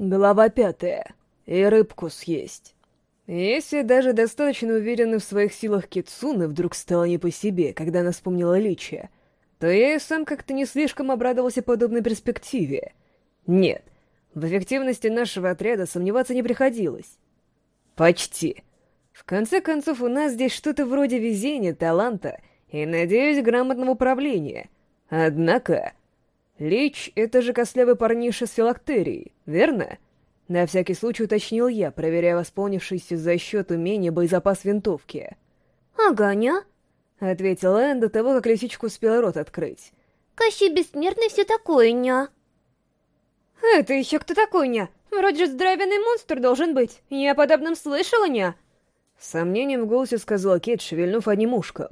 Глава пятая. И рыбку съесть. Если даже достаточно уверенный в своих силах Китсуны вдруг стало не по себе, когда она вспомнила Личия, то я и сам как-то не слишком обрадовался подобной перспективе. Нет, в эффективности нашего отряда сомневаться не приходилось. Почти. В конце концов, у нас здесь что-то вроде везения, таланта и, надеюсь, грамотного управления. Однако... Лич — это же костлявый парниша с филактерией, верно? На всякий случай уточнил я, проверяя восполнившийся за счет умения боезапас винтовки. «Ага, ня?» — ответила Энн до того, как лисичка успела рот открыть. «Кощей бессмертный все такое, ня?» «Это еще кто такой, ня? Вроде же здоровенный монстр должен быть. Я о подобном слышала, ня?» С сомнением в голосе сказала Кейт, шевельнув одним ушком.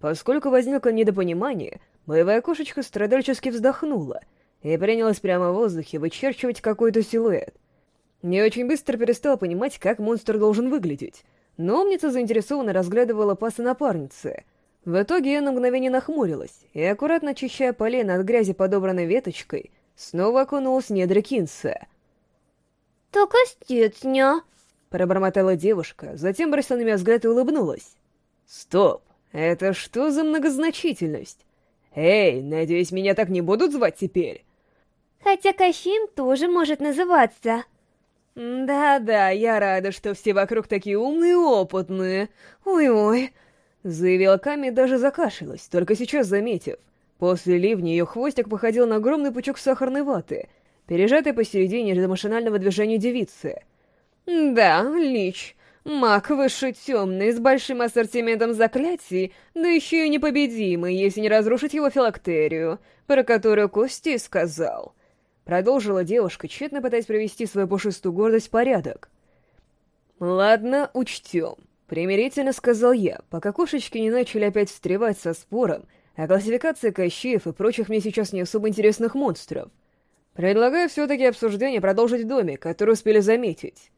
Поскольку возникло недопонимание, Боевая кошечка страдальчески вздохнула и принялась прямо в воздухе вычерчивать какой-то силуэт. Не очень быстро перестала понимать, как монстр должен выглядеть, но умница заинтересованно разглядывала пасы напарницы. В итоге я на мгновение нахмурилась и, аккуратно очищая полено от грязи подобранной веточкой, снова окунулась в недра Кинса. «Так остец, ня!» — пробормотала девушка, затем бросила на меня взгляд и улыбнулась. «Стоп! Это что за многозначительность? «Эй, надеюсь, меня так не будут звать теперь?» Хотя Кащим тоже может называться. «Да-да, я рада, что все вокруг такие умные и опытные. Ой-ой», — заявила Ками, даже закашлялась, только сейчас заметив. После ливня ее хвостик походил на огромный пучок сахарной ваты, пережатый посередине из машинального движения девицы. «Да, Лич, Маг выше темный, с большим ассортиментом заклятий, да еще и непобедимый, если не разрушить его филактерию, про которую Кости сказал. Продолжила девушка, тщетно пытаясь привести свою пушистую гордость в порядок. «Ладно, учтем», — примирительно сказал я, пока кошечки не начали опять встревать со спором о классификации Кощеев и прочих мне сейчас не особо интересных монстров. Предлагаю все-таки обсуждение продолжить в доме, который успели заметить.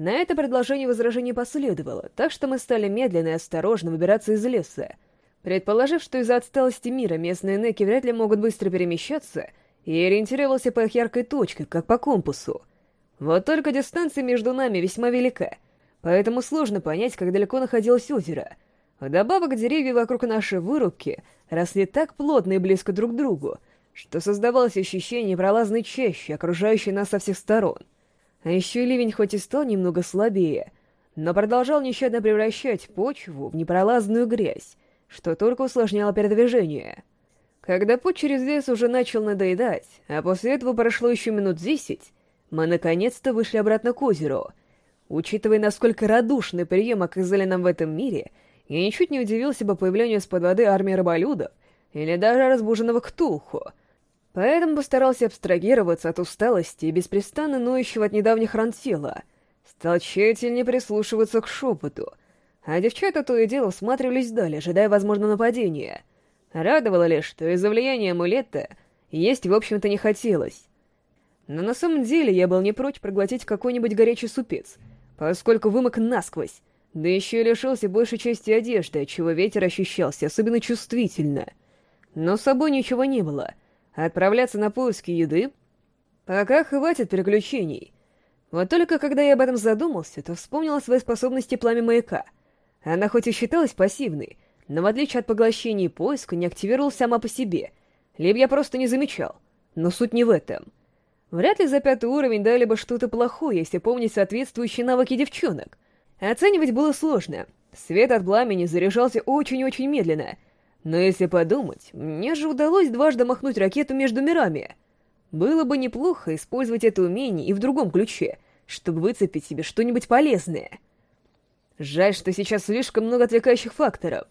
На это предложение возражений последовало, так что мы стали медленно и осторожно выбираться из леса. Предположив, что из-за отсталости мира местные неки вряд ли могут быстро перемещаться, я ориентировался по их яркой точке, как по компасу. Вот только дистанция между нами весьма велика, поэтому сложно понять, как далеко находилось озеро. Вдобавок, деревья вокруг нашей вырубки росли так плотно и близко друг к другу, что создавалось ощущение пролазной чащи, окружающей нас со всех сторон — а еще ливень хоть и стал немного слабее, но продолжал нещадно превращать почву в непролазную грязь, что только усложняло передвижение. Когда путь через лес уже начал надоедать, а после этого прошло еще минут десять, мы наконец-то вышли обратно к озеру. Учитывая, насколько радушный прием оказали нам в этом мире, я ничуть не удивился бы появлению из-под воды армии рыболюдов или даже разбуженного ктулху — Поэтому постарался абстрагироваться от усталости и беспрестанно ноющего от недавних ран тела. Стал тщательнее прислушиваться к шепоту. А девчата то и дело всматривались вдаль, ожидая возможного нападения. Радовало лишь, что из-за влияния амулета есть, в общем-то, не хотелось. Но на самом деле я был не прочь проглотить какой-нибудь горячий супец, поскольку вымок насквозь, да еще и лишился большей части одежды, отчего ветер ощущался особенно чувствительно. Но с собой ничего не было — Отправляться на поиски еды? Пока хватит приключений. Вот только когда я об этом задумался, то вспомнил о своей способности пламя маяка. Она хоть и считалась пассивной, но в отличие от поглощения и поиска не активировалась сама по себе, либо я просто не замечал. Но суть не в этом. Вряд ли за пятый уровень дали бы что-то плохое, если помнить соответствующие навыки девчонок. Оценивать было сложно. Свет от пламени заряжался очень-очень медленно — но если подумать, мне же удалось дважды махнуть ракету между мирами. Было бы неплохо использовать это умение и в другом ключе, чтобы выцепить себе что-нибудь полезное. Жаль, что сейчас слишком много отвлекающих факторов.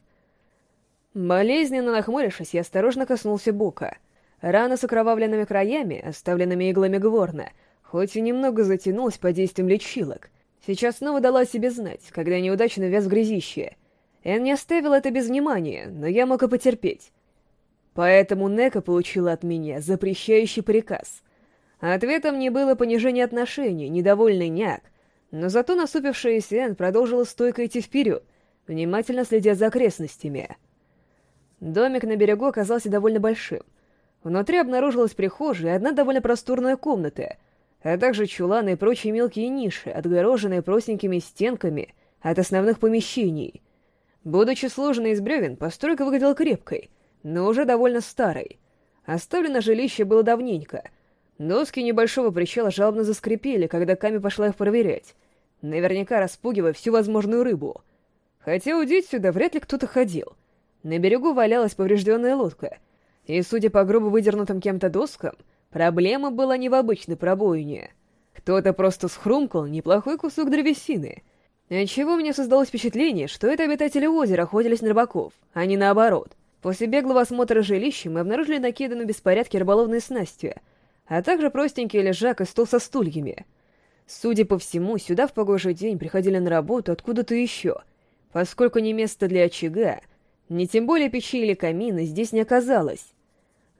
Болезненно нахмурившись, я осторожно коснулся бока. Рана с окровавленными краями, оставленными иглами Гворна, хоть и немного затянулась под действием лечилок, сейчас снова дала себе знать, когда неудачно вяз в грязище — Эн не оставил это без внимания, но я мог и потерпеть. Поэтому Нека получила от меня запрещающий приказ. Ответом мне было понижение отношений, недовольный няк, но зато насупившаяся Эн продолжила стойко идти вперед, внимательно следя за окрестностями. Домик на берегу оказался довольно большим. Внутри обнаружилась прихожая и одна довольно просторная комната. а также чуланы и прочие мелкие ниши, отгороженные простенькими стенками от основных помещений. Будучи сложенной из бревен, постройка выглядела крепкой, но уже довольно старой. Оставлено жилище было давненько. Доски небольшого причала жалобно заскрипели, когда Ками пошла их проверять, наверняка распугивая всю возможную рыбу. Хотя удить сюда вряд ли кто-то ходил. На берегу валялась поврежденная лодка, и, судя по грубо выдернутым кем-то доскам, проблема была не в обычной пробоине. Кто-то просто схрумкал неплохой кусок древесины. Отчего мне создалось впечатление, что это обитатели озера охотились на рыбаков, а не наоборот. После беглого осмотра жилища мы обнаружили накиданную беспорядки рыболовные снасти, а также простенький лежак и стол со стульями. Судя по всему, сюда в погожий день приходили на работу откуда-то еще, поскольку ни места для очага, ни тем более печи или камина здесь не оказалось.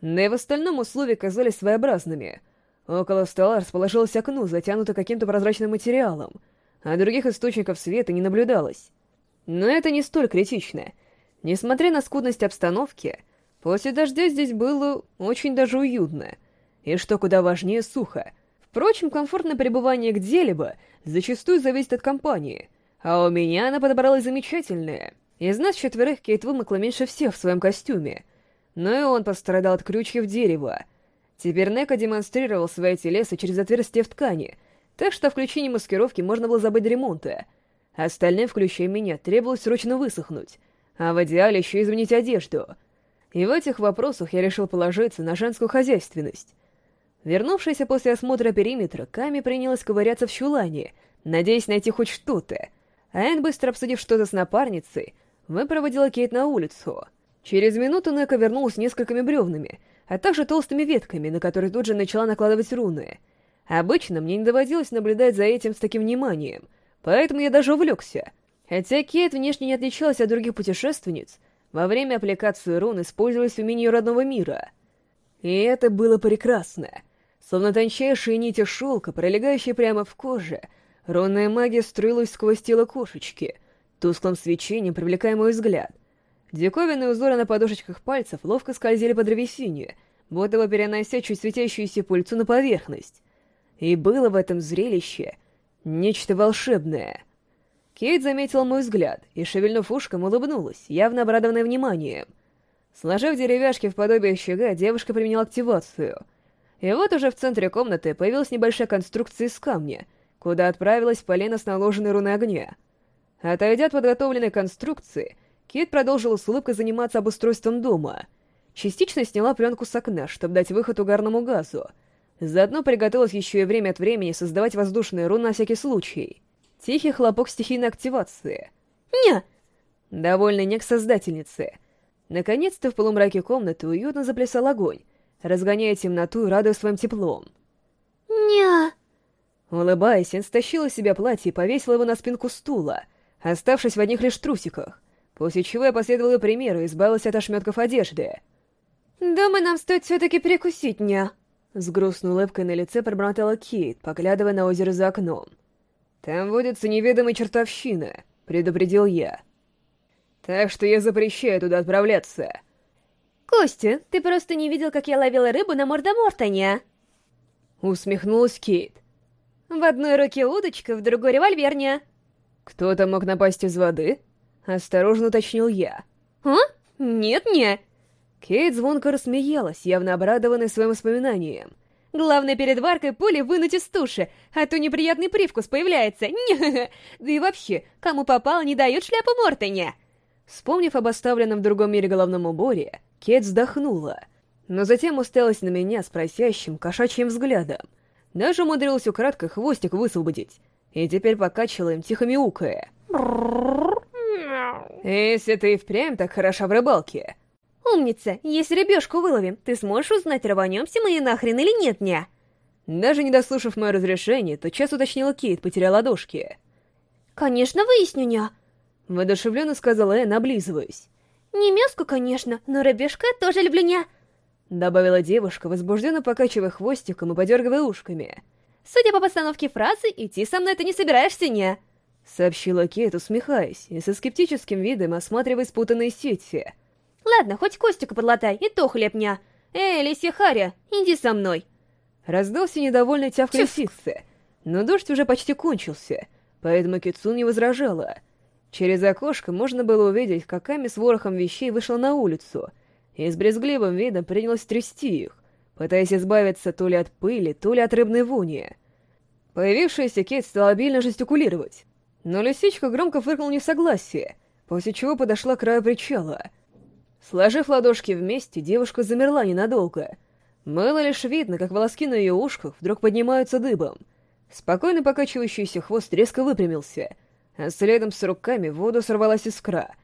Да и в остальном условия казались своеобразными. Около стола расположилось окно, затянуто каким-то прозрачным материалом, а других источников света не наблюдалось. Но это не столь критично. Несмотря на скудность обстановки, после дождя здесь было очень даже уютно. И что куда важнее, сухо. Впрочем, комфортное пребывание где-либо зачастую зависит от компании, а у меня она подобралась замечательная. Из нас четверых Кейт вымокла меньше всех в своем костюме, но и он пострадал от крючьев дерева. Теперь Нека демонстрировал свои телеса через отверстие в ткани, так что о включении маскировки можно было забыть до ремонта. Остальным, включая меня, требовалось срочно высохнуть, а в идеале еще изменить одежду. И в этих вопросах я решил положиться на женскую хозяйственность. Вернувшаяся после осмотра периметра, Ками принялась ковыряться в чулане, надеясь найти хоть что-то. А Энн, быстро обсудив что-то с напарницей, выпроводила Кейт на улицу. Через минуту Нека вернулась с несколькими бревнами, а также толстыми ветками, на которые тут же начала накладывать руны. Обычно мне не доводилось наблюдать за этим с таким вниманием, поэтому я даже увлекся. Хотя Кейт внешне не отличалась от других путешественниц, во время аппликации рун использовались умения родного мира. И это было прекрасно. Словно тончайшие нити шелка, пролегающие прямо в коже, рунная магия струилась сквозь тело кошечки — тусклым свечением привлекая мой взгляд. Диковинные узоры на подушечках пальцев ловко скользили по древесине, будто бы перенося чуть светящуюся пульцу на поверхность. И было в этом зрелище нечто волшебное. Кейт заметила мой взгляд и, шевельнув ушком, улыбнулась, явно обрадованная вниманием. Сложив деревяшки в подобие щега, девушка применила активацию. И вот уже в центре комнаты появилась небольшая конструкция из камня, куда отправилась полена с наложенной руной огня — Отойдя от подготовленной конструкции, Кит продолжила с улыбкой заниматься обустройством дома. Частично сняла пленку с окна, чтобы дать выход угарному газу. Заодно приготовилась еще и время от времени создавать воздушные руны на всякий случай. Тихий хлопок стихийной активации. «Не!» Довольный нек создательницы. Наконец-то в полумраке комнаты уютно заплясал огонь, разгоняя темноту и радуя своим теплом. «Не!» Улыбаясь, он стащила себя платье и повесила его на спинку стула — оставшись в одних лишь трусиках, после чего я последовала примеру и избавилась от ошметков одежды. «Думаю, нам стоит все-таки перекусить, ня!» С грустной улыбкой на лице пробормотала Кейт, поглядывая на озеро за окном. «Там водится неведомая чертовщина», — предупредил я. «Так что я запрещаю туда отправляться». «Костя, ты просто не видел, как я ловила рыбу на Мордомортоне?» Усмехнулась Кейт. «В одной руке удочка, в другой револьверня». «Кто-то мог напасть из воды?» — осторожно уточнил я. «А? Нет-не!» Кейт звонко рассмеялась, явно обрадованная своим воспоминанием. «Главное перед варкой пули вынуть из туши, а то неприятный привкус появляется. Да и вообще, кому попало, не дают шляпу Мортоне!» Вспомнив об оставленном в другом мире головном уборе, Кейт вздохнула, но затем уставилась на меня с просящим, кошачьим взглядом. Даже умудрилась украдкой хвостик высвободить, и теперь покачиваем тихо мяукая. Если ты впрямь так хороша в рыбалке. Умница, если рыбешку выловим, ты сможешь узнать, рванемся мы и нахрен или нет, ня? Даже не дослушав мое разрешение, тотчас уточнила Кейт, потеряла ладошки. Конечно, выясню, ня. Воодушевленно сказала Энн, облизываясь. Не мяско, конечно, но рыбешка тоже люблю, ня. Добавила девушка, возбужденно покачивая хвостиком и подергивая ушками. Судя по постановке фразы, идти со мной ты не собираешься, не?» Сообщила Кейт, усмехаясь, и со скептическим видом осматривая спутанные сети. «Ладно, хоть Костика подлатай, и то хлебня. Эй, Лисия Харя, иди со мной!» раздался недовольный тявк лисицы, но дождь уже почти кончился, поэтому Кицун не возражала. Через окошко можно было увидеть, как Ами с ворохом вещей вышла на улицу и с брезгливым видом принялась трясти их, пытаясь избавиться то ли от пыли, то ли от рыбной вони. Появившаяся Кейт стала обильно жестикулировать, но лисичка громко фыркнула не в согласие, после чего подошла к краю причала. Сложив ладошки вместе, девушка замерла ненадолго. Было лишь видно, как волоски на ее ушках вдруг поднимаются дыбом. Спокойно покачивающийся хвост резко выпрямился, а следом с руками в воду сорвалась искра.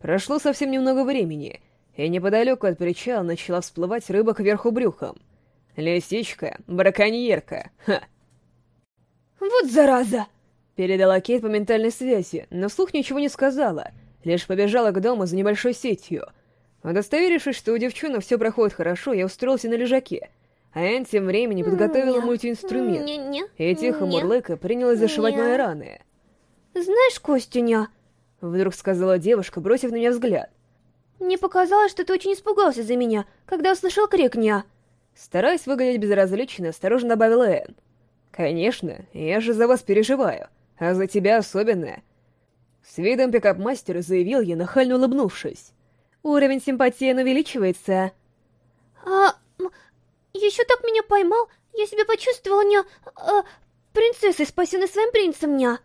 Прошло совсем немного времени, и неподалеку от причала начала всплывать рыба кверху брюхом. Лисичка, браконьерка, ха! «Вот зараза!» Передала Кейт по ментальной связи, но вслух ничего не сказала, лишь побежала к дому за небольшой сетью. Удостоверившись, что у девчонок все проходит хорошо, я устроился на лежаке, а Энн тем временем подготовила мультиинструмент не, не, и тихо не. мурлыка принялась зашивать мои раны. «Знаешь, Костюня, Вдруг сказала девушка, бросив на меня взгляд. мне показалось, что ты очень испугался за меня, когда услышал крик «ня». Стараясь выглядеть безразлично, осторожно добавила Энн. «Конечно, я же за вас переживаю, а за тебя особенно». С видом пикап-мастера заявил я, нахально улыбнувшись. Уровень симпатии увеличивается. А, еще так меня поймал, я себя почувствовала ня... а, принцессой, спасенной своим принцем, ня.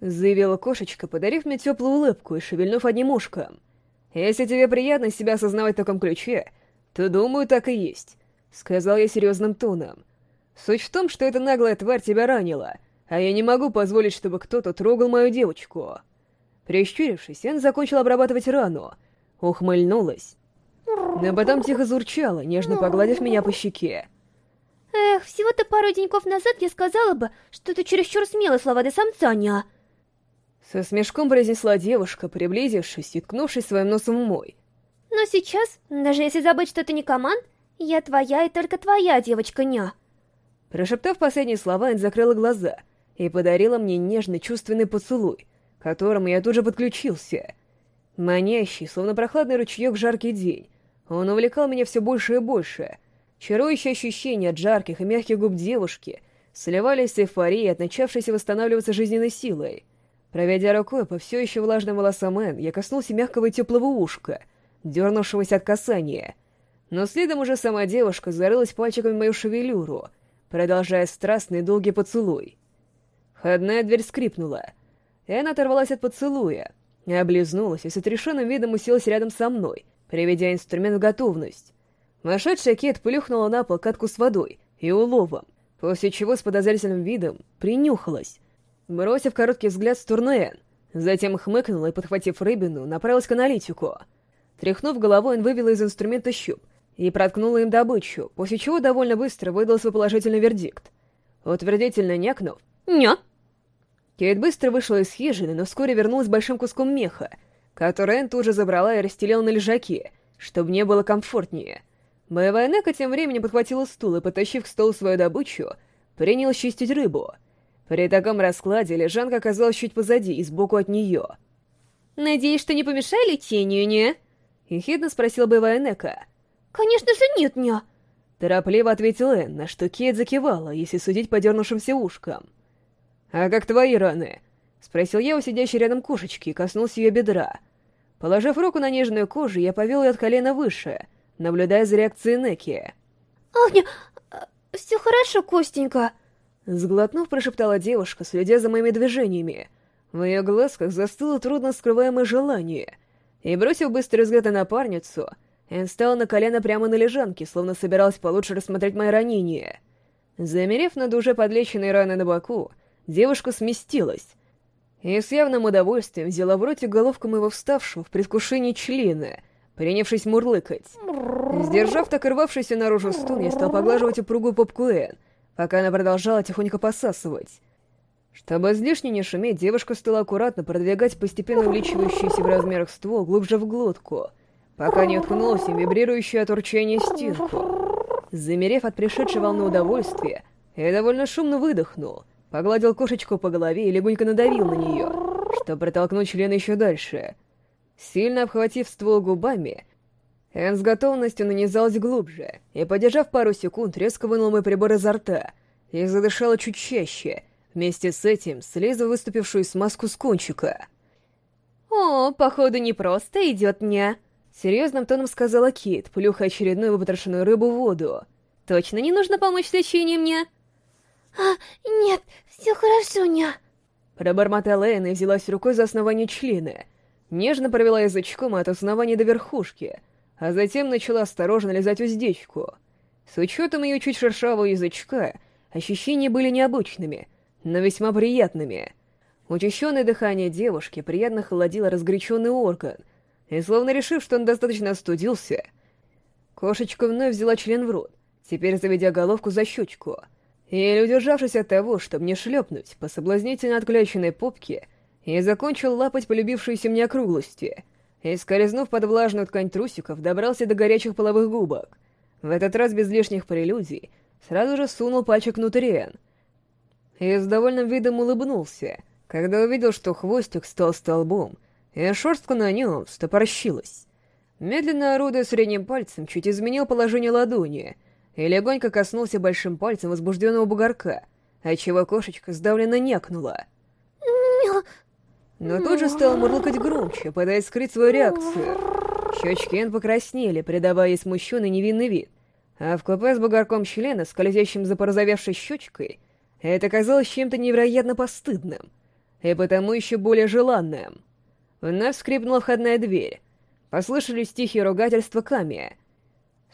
Заявила кошечка, подарив мне теплую улыбку и шевельнув одним ушком. «Если тебе приятно себя осознавать в таком ключе, то, думаю, так и есть», — сказал я серьезным тоном. «Суть в том, что эта наглая тварь тебя ранила, а я не могу позволить, чтобы кто-то трогал мою девочку». Прищурившись, Энн закончила обрабатывать рану, ухмыльнулась, но потом тихо зурчала, нежно погладив меня по щеке. Эх, всего-то пару деньков назад я сказала бы, что это чересчур смелые слова для самца, ня. Со смешком произнесла девушка, приблизившись и ткнувшись своим носом в мой. Но сейчас, даже если забыть, что ты не команд, я твоя и только твоя девочка, ня. Прошептав последние слова, Энн закрыла глаза и подарила мне нежный чувственный поцелуй, к которому я тут же подключился. Манящий, словно прохладный ручеек жаркий день, он увлекал меня все больше и больше. Чарующие ощущения от жарких и мягких губ девушки сливались с эйфорией от начавшейся восстанавливаться жизненной силой. Проведя рукой по все еще влажным волосам Энн, я коснулся мягкого и теплого ушка, дернувшегося от касания. Но следом уже сама девушка зарылась пальчиками в мою шевелюру, продолжая страстный долгий поцелуй. Входная дверь скрипнула. Энн оторвалась от поцелуя, облизнулась и с отрешенным видом уселась рядом со мной, приведя инструмент в готовность. Вошедшая Кет плюхнула на пол катку с водой и уловом, после чего с подозрительным видом принюхалась, бросив короткий взгляд в сторону Энн, затем хмыкнула и, подхватив рыбину, направилась к аналитику. Тряхнув головой, он вывела из инструмента щуп и проткнула им добычу, после чего довольно быстро выдал свой положительный вердикт. Утвердительно някнув Ня. Кейт быстро вышла из хижины, но вскоре вернулась с большим куском меха, который Энн тут же забрала и расстелила на лежаке, чтобы мне было комфортнее. Боевая Нека тем временем подхватила стул и, потащив к столу свою добычу, принялась чистить рыбу. При таком раскладе лежанка оказалась чуть позади и сбоку от нее. Надеюсь, что не помешай лечению, не? Ехидно спросила боевая Нека. Конечно же нет, ня. Торопливо ответил Энн, на что Кейт закивала, если судить по дернувшимся ушкам. «А как твои раны?» — спросил я у сидящей рядом кошечки и коснулся ее бедра. Положив руку на нежную кожу, я повел ее от колена выше, наблюдая за реакцией Неки. Ах, ня, все хорошо, Костенька. Сглотнув, прошептала девушка, следя за моими движениями. В ее глазках застыло трудно скрываемое желание. И, бросив быстрый взгляд на напарницу, Энн стала на колено прямо на лежанке, словно собиралась получше рассмотреть мои ранения. Замерев над уже подлеченной раной на боку, девушка сместилась и с явным удовольствием взяла в ротик головку моего вставшего в предвкушении члена, принявшись мурлыкать. Сдержав так рвавшийся наружу стун, я стал поглаживать упругую попку Энн, пока она продолжала тихонько посасывать. Чтобы излишне не шуметь, девушка стала аккуратно продвигать постепенно увеличивающийся в размерах ствол глубже в глотку, пока не уткнулась им вибрирующую от урчания стенку. Замерев от пришедшей волны удовольствия, я довольно шумно выдохнул, погладил кошечку по голове и легонько надавил на нее, чтобы протолкнуть член еще дальше. Сильно обхватив ствол губами, Энн с готовностью нанизалась глубже, и, подержав пару секунд, резко вынул мой прибор изо рта и задышала чуть чаще, вместе с этим слезла выступившую смазку с кончика. «О, походу, не просто идет дня», — серьезным тоном сказала Кит, плюха очередную выпотрошенную рыбу в воду. «Точно не нужно помочь с лечением, ня?» «А, нет, все хорошо, ня». Пробормотала Энн и взялась рукой за основание члена. Нежно провела язычком от основания до верхушки, а затем начала осторожно лизать уздечку. С учетом ее чуть шершавого язычка, ощущения были необычными, но весьма приятными. Учащенное дыхание девушки приятно холодило разгоряченный орган, и словно решив, что он достаточно остудился, кошечка вновь взяла член в рот, теперь заведя головку за щечку — Еле удержавшись от того, чтобы не шлепнуть по соблазнительно откляченной попке, я закончил лапать полюбившиеся мне округлости и, скользнув под влажную ткань трусиков, добрался до горячих половых губок. В этот раз без лишних прелюдий сразу же сунул пальчик внутрь и с довольным видом улыбнулся, когда увидел, что хвостик стал столбом, и шерстка на нем стопорщилась. Медленно орудуя средним пальцем, чуть изменил положение ладони — и легонько коснулся большим пальцем возбужденного бугорка, отчего кошечка сдавленно някнула. Но тут же стала мурлыкать громче, пытаясь скрыть свою реакцию. Щечки Эн покраснели, придавая ей смущенный невинный вид, а в купе с бугорком члена, скользящим за порозовевшей щечкой, это казалось чем-то невероятно постыдным, и потому еще более желанным. Вновь скрипнула входная дверь. Послышались тихие ругательства Камия —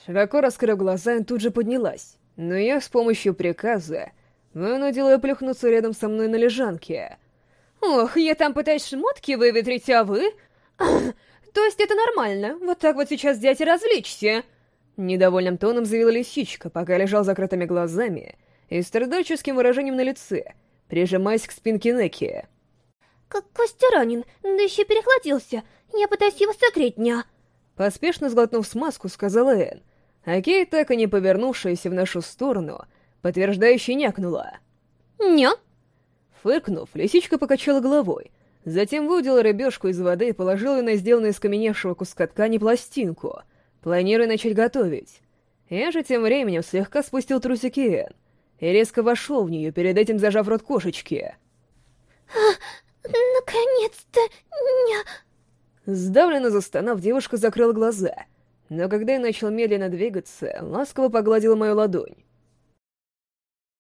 Широко раскрыв глаза, тут же поднялась, но я с помощью приказа вынудила ее плюхнуться рядом со мной на лежанке. «Ох, я там пытаюсь шмотки выветрить, а вы...» «То есть это нормально? Вот так вот сейчас взять и развлечься?» Недовольным тоном заявила лисичка, пока лежал закрытыми глазами и страдальческим выражением на лице, прижимаясь к спинке Неки. «Как Костя ранен, да еще перехватился. Я пытаюсь его согреть, ня!» Поспешно сглотнув смазку, сказала Энн, а Кей, так и не повернувшаяся в нашу сторону, подтверждающе някнула. «Ня?» Фыркнув, лисичка покачала головой, затем выудила рыбешку из воды и положила ее на сделанную из каменевшего куска ткани пластинку, планируя начать готовить. Я же тем временем слегка спустил трусики Энн и резко вошел в нее, перед этим зажав рот кошечки. А, «Наконец-то, ня...» Сдавленно застонав, девушка закрыла глаза — но когда я начал медленно двигаться, ласково погладила мою ладонь.